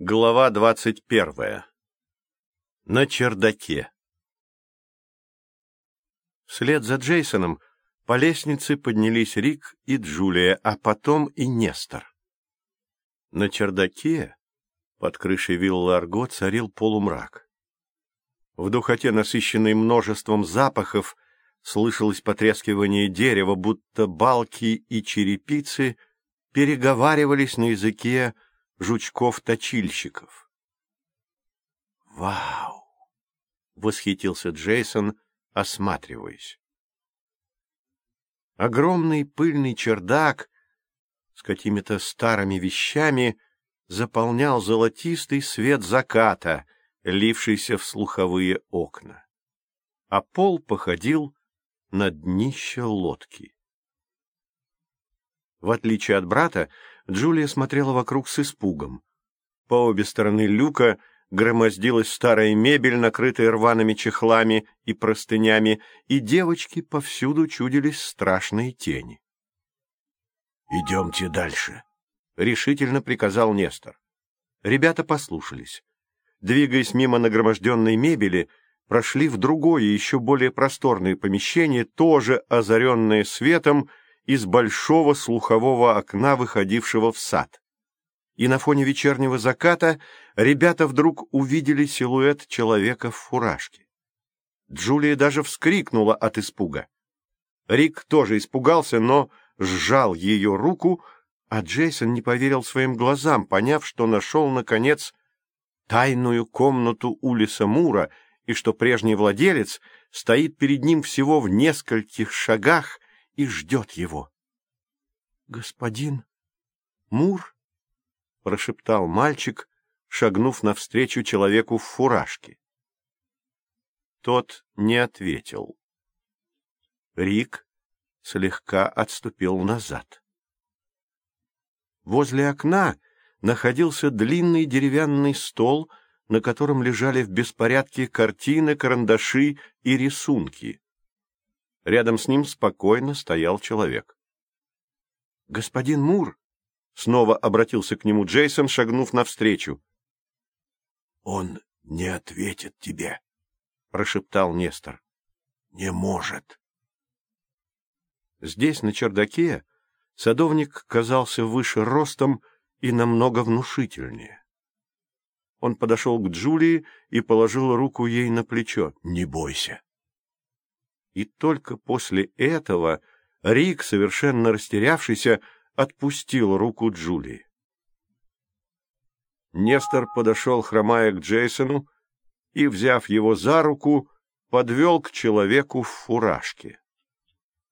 Глава двадцать первая. На чердаке. Вслед за Джейсоном по лестнице поднялись Рик и Джулия, а потом и Нестор. На чердаке под крышей виллы Арго царил полумрак. В духоте, насыщенной множеством запахов, слышалось потрескивание дерева, будто балки и черепицы переговаривались на языке жучков-точильщиков. «Вау!» — восхитился Джейсон, осматриваясь. Огромный пыльный чердак с какими-то старыми вещами заполнял золотистый свет заката, лившийся в слуховые окна. А пол походил на днище лодки. В отличие от брата, Джулия смотрела вокруг с испугом. По обе стороны люка громоздилась старая мебель, накрытая рваными чехлами и простынями, и девочки повсюду чудились страшные тени. — Идемте дальше, — решительно приказал Нестор. Ребята послушались. Двигаясь мимо нагроможденной мебели, прошли в другое, еще более просторное помещение, тоже озаренное светом, из большого слухового окна, выходившего в сад. И на фоне вечернего заката ребята вдруг увидели силуэт человека в фуражке. Джулия даже вскрикнула от испуга. Рик тоже испугался, но сжал ее руку, а Джейсон не поверил своим глазам, поняв, что нашел, наконец, тайную комнату Улиса Мура и что прежний владелец стоит перед ним всего в нескольких шагах и ждет его. — Господин Мур? — прошептал мальчик, шагнув навстречу человеку в фуражке. Тот не ответил. Рик слегка отступил назад. Возле окна находился длинный деревянный стол, на котором лежали в беспорядке картины, карандаши и рисунки. Рядом с ним спокойно стоял человек. — Господин Мур! — снова обратился к нему Джейсон, шагнув навстречу. — Он не ответит тебе, — прошептал Нестор. — Не может. Здесь, на чердаке, садовник казался выше ростом и намного внушительнее. Он подошел к Джулии и положил руку ей на плечо. — Не бойся и только после этого Рик, совершенно растерявшийся, отпустил руку Джулии. Нестор подошел, хромая к Джейсону, и, взяв его за руку, подвел к человеку в фуражке.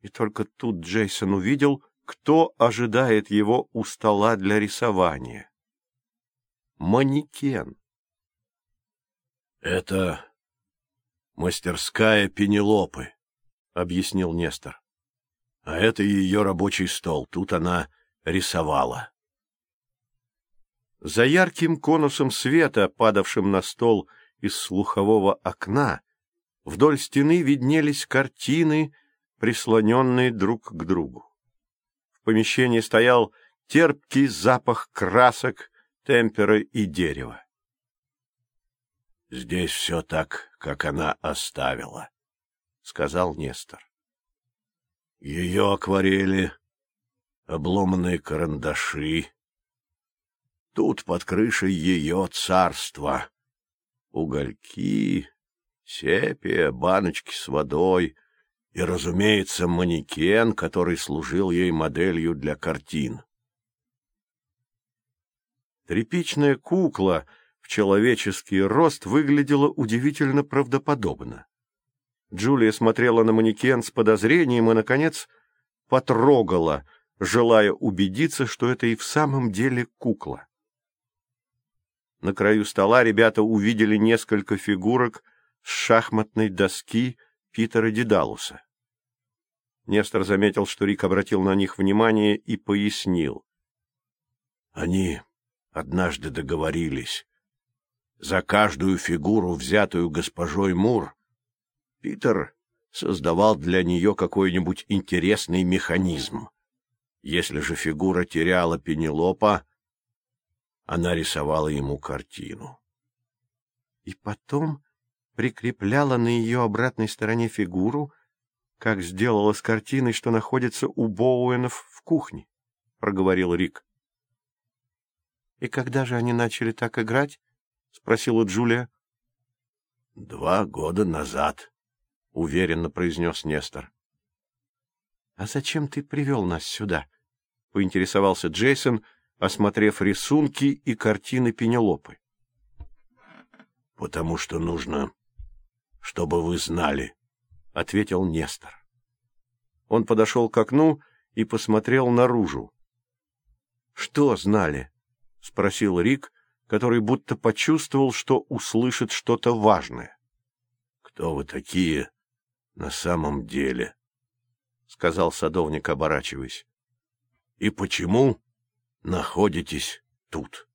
И только тут Джейсон увидел, кто ожидает его у стола для рисования. Манекен. — Это мастерская Пенелопы, объяснил Нестор. А это ее рабочий стол, тут она рисовала. За ярким конусом света, падавшим на стол из слухового окна, вдоль стены виднелись картины, прислоненные друг к другу. В помещении стоял терпкий запах красок, темпера и дерева. Здесь все так, как она оставила, — сказал Нестор. Ее акварели, обломанные карандаши. Тут под крышей ее царство. Угольки, сепия, баночки с водой и, разумеется, манекен, который служил ей моделью для картин. Тряпичная кукла в человеческий рост выглядела удивительно правдоподобно. Джулия смотрела на манекен с подозрением и, наконец, потрогала, желая убедиться, что это и в самом деле кукла. На краю стола ребята увидели несколько фигурок с шахматной доски Питера Дедалуса. Нестор заметил, что Рик обратил на них внимание и пояснил. Они однажды договорились. За каждую фигуру, взятую госпожой Мур, Питер создавал для нее какой-нибудь интересный механизм. Если же фигура теряла Пенелопа, она рисовала ему картину. И потом прикрепляла на ее обратной стороне фигуру, как сделала с картиной, что находится у Боуэнов в кухне, — проговорил Рик. — И когда же они начали так играть? — спросила Джулия. — Два года назад, — уверенно произнес Нестор. — А зачем ты привел нас сюда? — поинтересовался Джейсон, осмотрев рисунки и картины Пенелопы. — Потому что нужно, чтобы вы знали, — ответил Нестор. Он подошел к окну и посмотрел наружу. — Что знали? — спросил Рик, который будто почувствовал, что услышит что-то важное. — Кто вы такие на самом деле? — сказал садовник, оборачиваясь. — И почему находитесь тут?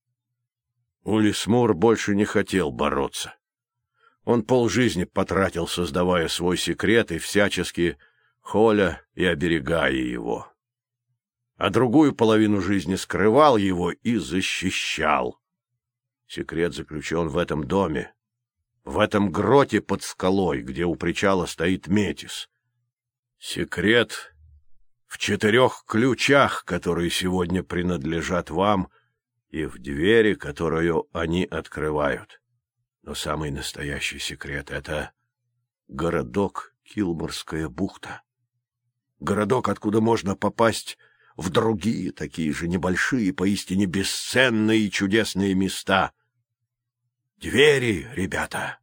Улис Мур больше не хотел бороться. Он полжизни потратил, создавая свой секрет и всячески холя и оберегая его. А другую половину жизни скрывал его и защищал. Секрет заключен в этом доме, в этом гроте под скалой, где у причала стоит Метис. Секрет в четырех ключах, которые сегодня принадлежат вам, и в двери, которую они открывают. Но самый настоящий секрет — это городок Килморская бухта. Городок, откуда можно попасть в другие такие же небольшие, поистине бесценные и чудесные места. Двери, ребята!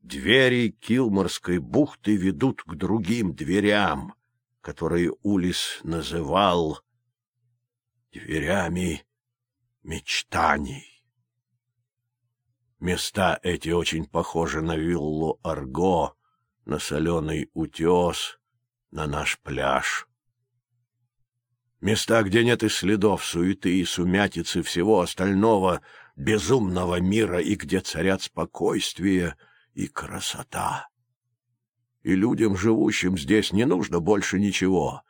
Двери Килморской бухты ведут к другим дверям, которые Улис называл дверями мечтаний. Места эти очень похожи на виллу Арго, на соленый утес, на наш пляж. Места, где нет и следов суеты и сумятицы всего остального безумного мира и где царят спокойствие и красота. И людям, живущим здесь, не нужно больше ничего,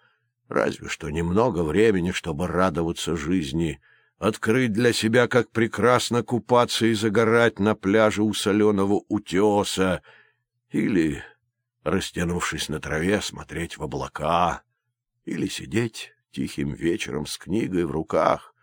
разве что немного времени, чтобы радоваться жизни — открыть для себя, как прекрасно купаться и загорать на пляже у соленого утеса, или, растянувшись на траве, смотреть в облака, или сидеть тихим вечером с книгой в руках,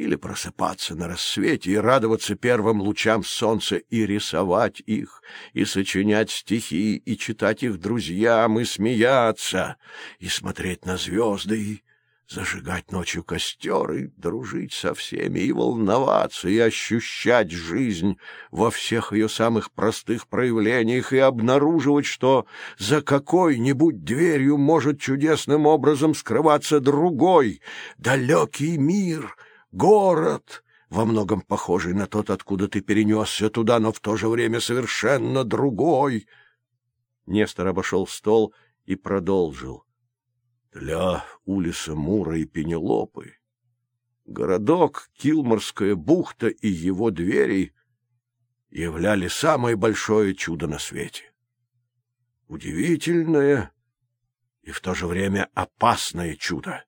или просыпаться на рассвете и радоваться первым лучам солнца и рисовать их, и сочинять стихи, и читать их друзьям, и смеяться, и смотреть на звезды, и зажигать ночью костер и дружить со всеми, и волноваться, и ощущать жизнь во всех ее самых простых проявлениях, и обнаруживать, что за какой-нибудь дверью может чудесным образом скрываться другой, далекий мир, город, во многом похожий на тот, откуда ты перенесся туда, но в то же время совершенно другой. Нестор обошел стол и продолжил. — для Улиса Мура и Пенелопы городок Килморская бухта и его двери являли самое большое чудо на свете. Удивительное и в то же время опасное чудо,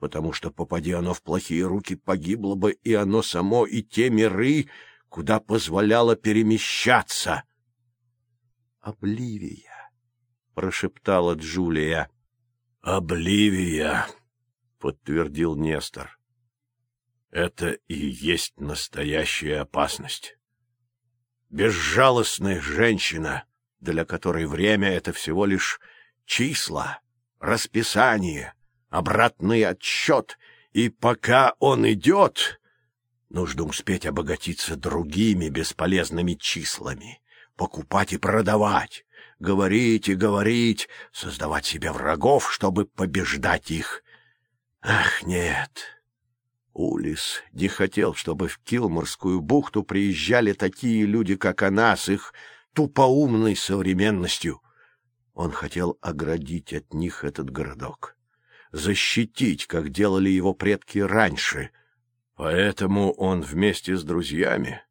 потому что, попади оно в плохие руки, погибло бы и оно само, и те миры, куда позволяло перемещаться. — Обливия, — прошептала Джулия. «Обливия», — подтвердил Нестор. «Это и есть настоящая опасность. Безжалостная женщина, для которой время — это всего лишь числа, расписание, обратный отсчет, и пока он идет, нужно успеть обогатиться другими бесполезными числами, покупать и продавать, говорить и говорить, создавать себе врагов, чтобы побеждать их. Ах, нет! Улис не хотел, чтобы в Килморскую бухту приезжали такие люди, как она, с их тупоумной современностью. Он хотел оградить от них этот городок, защитить, как делали его предки раньше. Поэтому он вместе с друзьями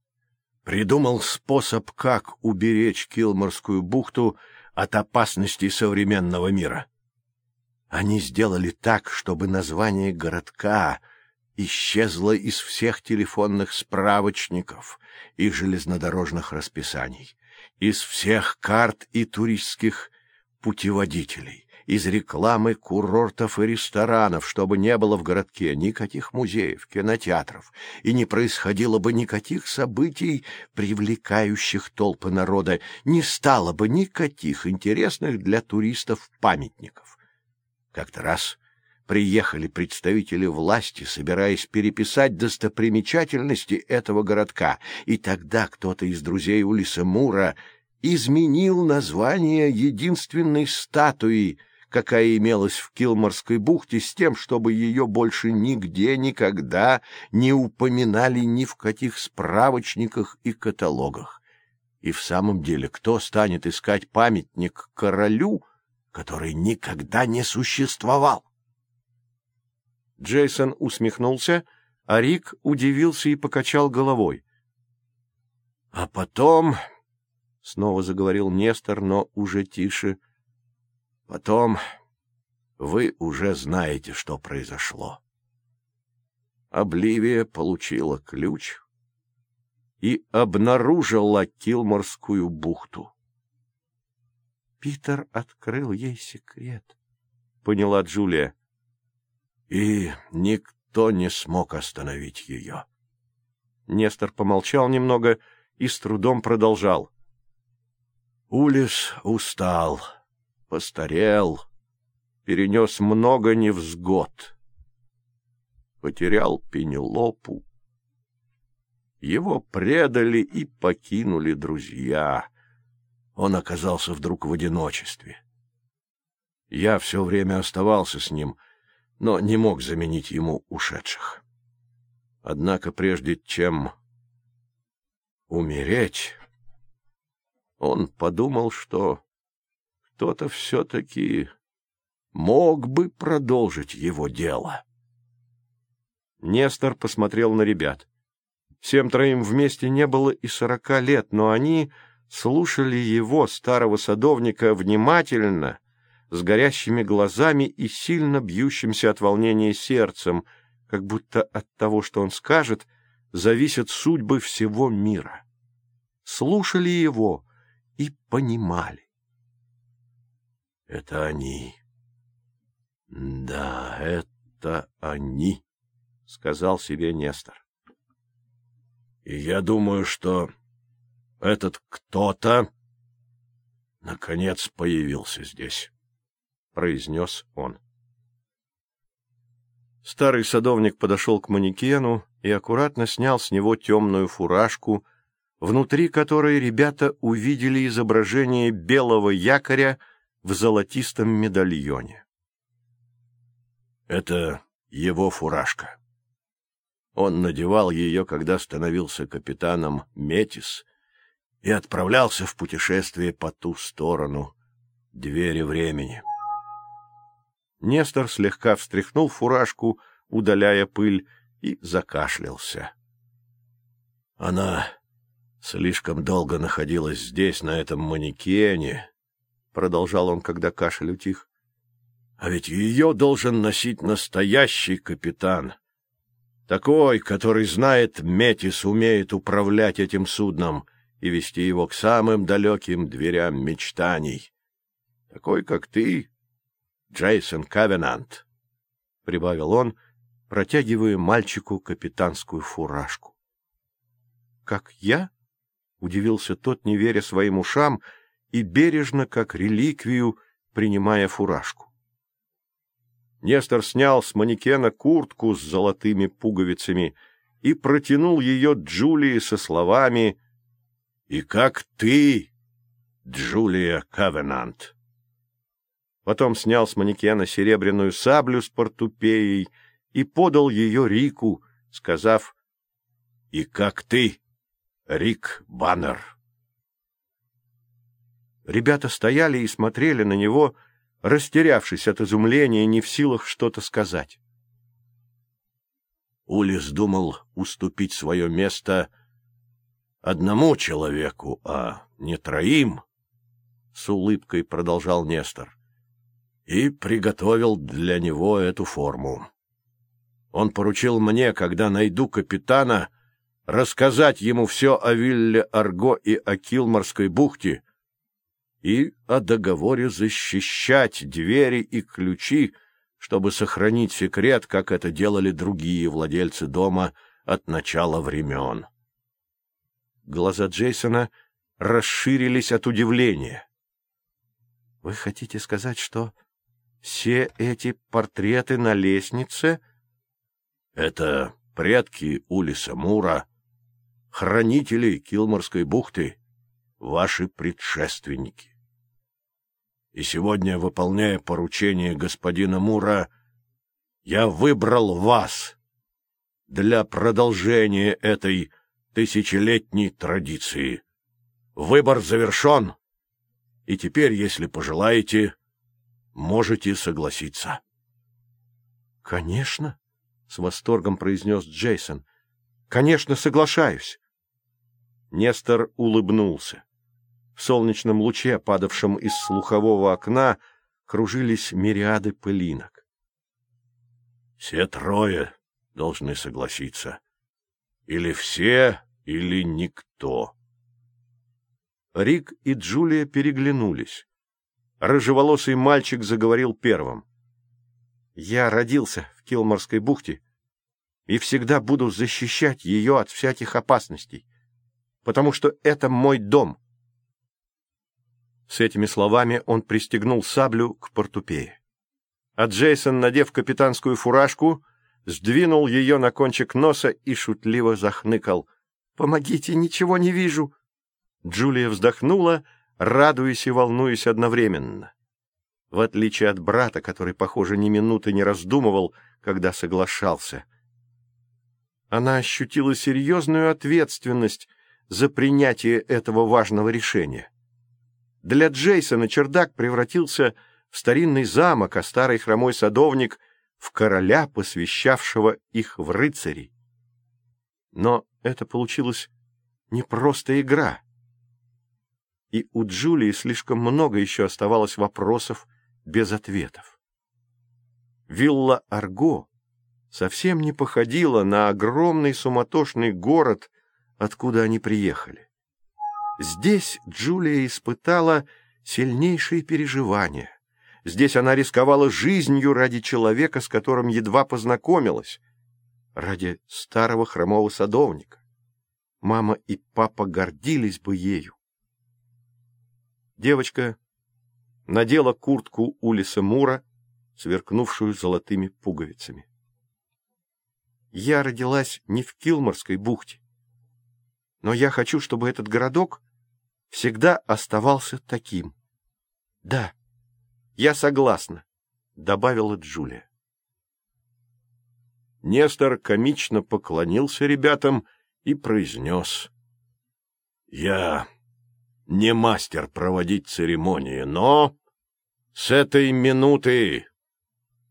придумал способ, как уберечь Килморскую бухту от опасностей современного мира. Они сделали так, чтобы название городка исчезла из всех телефонных справочников и железнодорожных расписаний, из всех карт и туристских путеводителей, из рекламы курортов и ресторанов, чтобы не было в городке никаких музеев, кинотеатров, и не происходило бы никаких событий, привлекающих толпы народа, не стало бы никаких интересных для туристов памятников. Как-то раз приехали представители власти, собираясь переписать достопримечательности этого городка, и тогда кто-то из друзей Улиса Мура изменил название единственной статуи — какая имелась в Килморской бухте, с тем, чтобы ее больше нигде никогда не упоминали ни в каких справочниках и каталогах. И в самом деле, кто станет искать памятник королю, который никогда не существовал? Джейсон усмехнулся, а Рик удивился и покачал головой. — А потом, — снова заговорил Нестор, но уже тише, — Потом вы уже знаете, что произошло. Обливия получила ключ и обнаружила Килморскую бухту. Питер открыл ей секрет, поняла Джулия. И никто не смог остановить ее. Нестор помолчал немного и с трудом продолжал. Улис устал постарел, перенес много невзгод, потерял Пенелопу. Его предали и покинули друзья. Он оказался вдруг в одиночестве. Я все время оставался с ним, но не мог заменить ему ушедших. Однако прежде чем умереть, он подумал, что кто-то все-таки мог бы продолжить его дело. Нестор посмотрел на ребят. Всем троим вместе не было и сорока лет, но они слушали его, старого садовника, внимательно, с горящими глазами и сильно бьющимся от волнения сердцем, как будто от того, что он скажет, зависят судьбы всего мира. Слушали его и понимали. Это они. Да, это они, сказал себе Нестор. И я думаю, что этот кто-то наконец появился здесь, произнес он. Старый садовник подошел к манекену и аккуратно снял с него темную фуражку, внутри которой ребята увидели изображение белого якоря в золотистом медальоне. Это его фуражка. Он надевал ее, когда становился капитаном Метис и отправлялся в путешествие по ту сторону двери времени. Нестор слегка встряхнул фуражку, удаляя пыль, и закашлялся. Она слишком долго находилась здесь, на этом манекене, — продолжал он, когда кашель утих. — А ведь ее должен носить настоящий капитан. Такой, который знает Метис, умеет управлять этим судном и вести его к самым далеким дверям мечтаний. Такой, как ты, Джейсон Кавенант, — прибавил он, протягивая мальчику капитанскую фуражку. — Как я? — удивился тот, не веря своим ушам, — и бережно, как реликвию, принимая фуражку. Нестор снял с манекена куртку с золотыми пуговицами и протянул ее Джулии со словами «И как ты, Джулия Кавенант!» Потом снял с манекена серебряную саблю с портупеей и подал ее Рику, сказав «И как ты, Рик Баннер!» Ребята стояли и смотрели на него, растерявшись от изумления, не в силах что-то сказать. Улис думал уступить свое место одному человеку, а не троим, — с улыбкой продолжал Нестор, — и приготовил для него эту форму. Он поручил мне, когда найду капитана, рассказать ему все о вилле Арго и о Килморской бухте и о договоре защищать двери и ключи, чтобы сохранить секрет, как это делали другие владельцы дома от начала времен. Глаза Джейсона расширились от удивления. — Вы хотите сказать, что все эти портреты на лестнице? — Это предки Улиса Мура, хранители Килморской бухты, ваши предшественники. И сегодня, выполняя поручение господина Мура, я выбрал вас для продолжения этой тысячелетней традиции. Выбор завершен, и теперь, если пожелаете, можете согласиться. — Конечно, — с восторгом произнес Джейсон. — Конечно, соглашаюсь. Нестор улыбнулся. В солнечном луче, падавшем из слухового окна, кружились мириады пылинок. — Все трое должны согласиться. Или все, или никто. Рик и Джулия переглянулись. Рыжеволосый мальчик заговорил первым. «Я родился в Килморской бухте и всегда буду защищать ее от всяких опасностей, потому что это мой дом». С этими словами он пристегнул саблю к портупее. А Джейсон, надев капитанскую фуражку, сдвинул ее на кончик носа и шутливо захныкал. «Помогите, ничего не вижу!» Джулия вздохнула, радуясь и волнуясь одновременно. В отличие от брата, который, похоже, ни минуты не раздумывал, когда соглашался. Она ощутила серьезную ответственность за принятие этого важного решения. Для Джейсона чердак превратился в старинный замок, а старый хромой садовник — в короля, посвящавшего их в рыцарей. Но это получилось не просто игра. И у Джулии слишком много еще оставалось вопросов без ответов. Вилла Арго совсем не походила на огромный суматошный город, откуда они приехали. Здесь Джулия испытала сильнейшие переживания. Здесь она рисковала жизнью ради человека, с которым едва познакомилась, ради старого хромого садовника. Мама и папа гордились бы ею. Девочка надела куртку Улиса Мура, сверкнувшую золотыми пуговицами. Я родилась не в Килморской бухте, но я хочу, чтобы этот городок всегда оставался таким. Да, я согласна, — добавила Джулия. Нестор комично поклонился ребятам и произнес. — Я не мастер проводить церемонии, но с этой минуты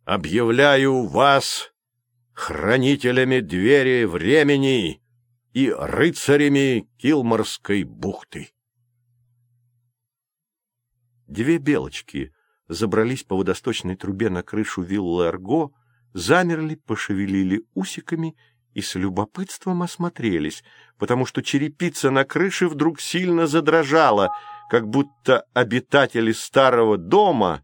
объявляю вас хранителями двери времени и рыцарями Килморской бухты. Две белочки забрались по водосточной трубе на крышу виллы Арго, замерли, пошевелили усиками и с любопытством осмотрелись, потому что черепица на крыше вдруг сильно задрожала, как будто обитатели старого дома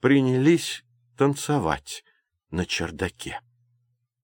принялись танцевать на чердаке.